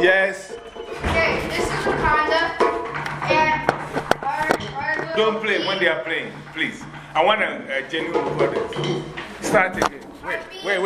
Yes. Okay, this is Wakanda. And Don't play when they are playing, please. I want a, a genuine recording. Start again. Wait, wait, wait.